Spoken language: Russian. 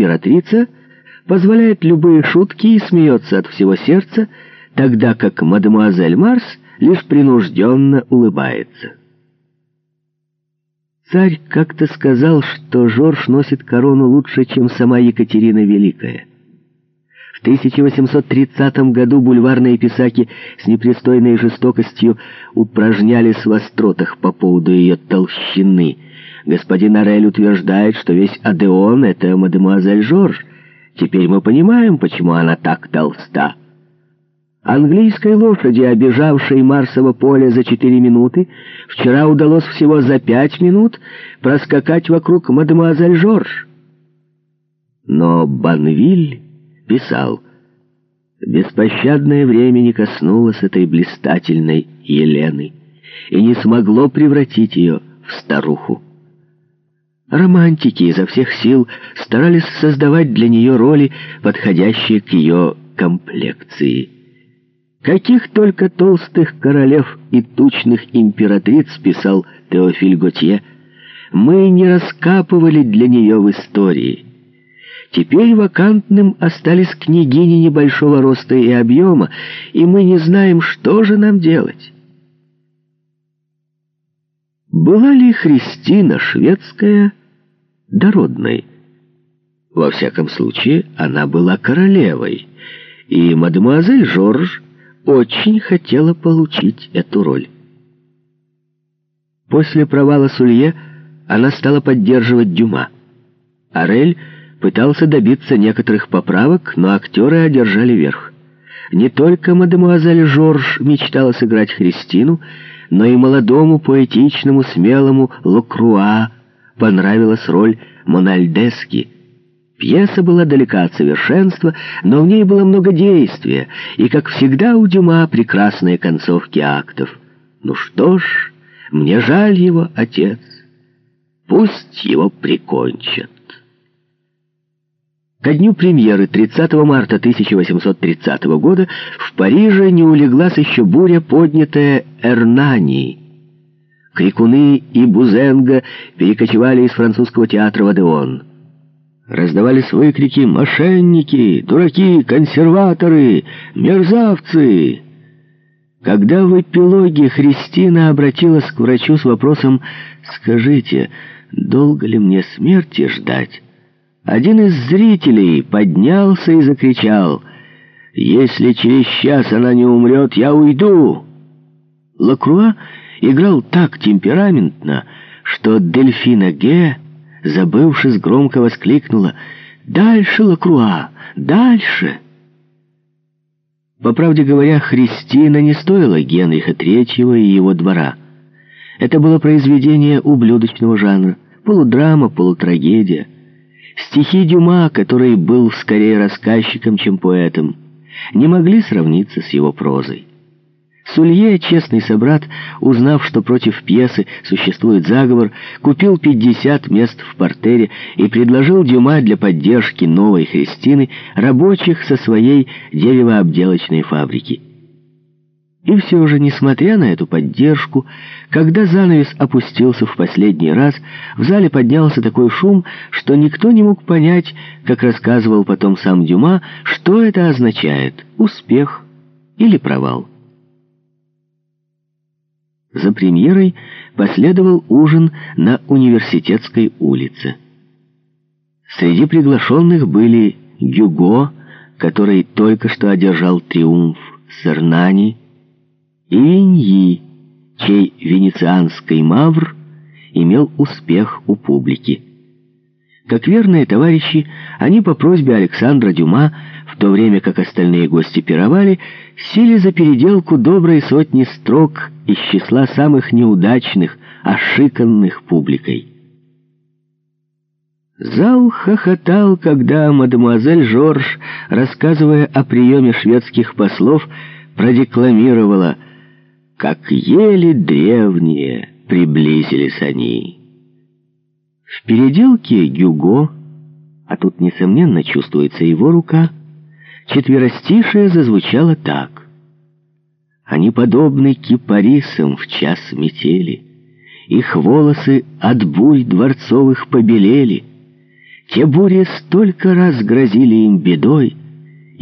императрица позволяет любые шутки и смеется от всего сердца, тогда как мадемуазель Марс лишь принужденно улыбается. Царь как-то сказал, что Жорж носит корону лучше, чем сама Екатерина Великая. В 1830 году бульварные писаки с непристойной жестокостью упражнялись в остротах по поводу ее толщины. Господин Орель утверждает, что весь Адеон — это мадемуазель Жорж. Теперь мы понимаем, почему она так толста. Английской лошади, обежавшей Марсово поле за четыре минуты, вчера удалось всего за пять минут проскакать вокруг мадемуазель Жорж. Но Банвиль писал, «Беспощадное время не коснулось этой блистательной Елены и не смогло превратить ее в старуху. Романтики изо всех сил старались создавать для нее роли, подходящие к ее комплекции». Каких только толстых королев и тучных императриц, писал Теофиль Готье, мы не раскапывали для нее в истории. Теперь вакантным остались княгини небольшого роста и объема, и мы не знаем, что же нам делать. Была ли Христина шведская дородной? Во всяком случае, она была королевой, и мадемуазель Жорж очень хотела получить эту роль. После провала Сулье она стала поддерживать Дюма. Арель пытался добиться некоторых поправок, но актеры одержали верх. Не только мадемуазель Жорж мечтала сыграть Христину, но и молодому, поэтичному, смелому Локруа понравилась роль Мональдески — Пьеса была далека от совершенства, но в ней было много действия, и, как всегда у Дюма, прекрасные концовки актов. Ну что ж, мне жаль его, отец. Пусть его прикончат. Ко дню премьеры 30 марта 1830 года в Париже не улеглась еще буря, поднятая Эрнани. Крикуны и Бузенга перекочевали из французского театра в Адеон. Раздавались выкрики «Мошенники! Дураки! Консерваторы! Мерзавцы!» Когда в эпилоге Христина обратилась к врачу с вопросом «Скажите, долго ли мне смерти ждать?» Один из зрителей поднялся и закричал «Если через час она не умрет, я уйду!» Лакруа играл так темпераментно, что Дельфина Ге забывшись, громко воскликнула «Дальше, Лакруа! Дальше!» По правде говоря, Христина не стоила Генриха Третьего и его двора. Это было произведение ублюдочного жанра, полудрама, полутрагедия. Стихи Дюма, который был скорее рассказчиком, чем поэтом, не могли сравниться с его прозой. Сулье, честный собрат, узнав, что против пьесы существует заговор, купил 50 мест в портере и предложил Дюма для поддержки новой Христины рабочих со своей деревообделочной фабрики. И все же, несмотря на эту поддержку, когда занавес опустился в последний раз, в зале поднялся такой шум, что никто не мог понять, как рассказывал потом сам Дюма, что это означает — успех или провал. За премьерой последовал ужин на университетской улице. Среди приглашенных были Гюго, который только что одержал триумф Сернани, и Виньи, чей венецианский мавр имел успех у публики. Как верные товарищи, они по просьбе Александра Дюма, в то время как остальные гости пировали, сели за переделку доброй сотни строк из числа самых неудачных, ошиканных публикой. Зал хохотал, когда мадемуазель Жорж, рассказывая о приеме шведских послов, продекламировала «Как еле древние приблизились они». В переделке Гюго, а тут, несомненно, чувствуется его рука, четверостишее зазвучало так. Они подобны кипарисам в час метели, Их волосы от бурь дворцовых побелели, Те бури столько раз грозили им бедой,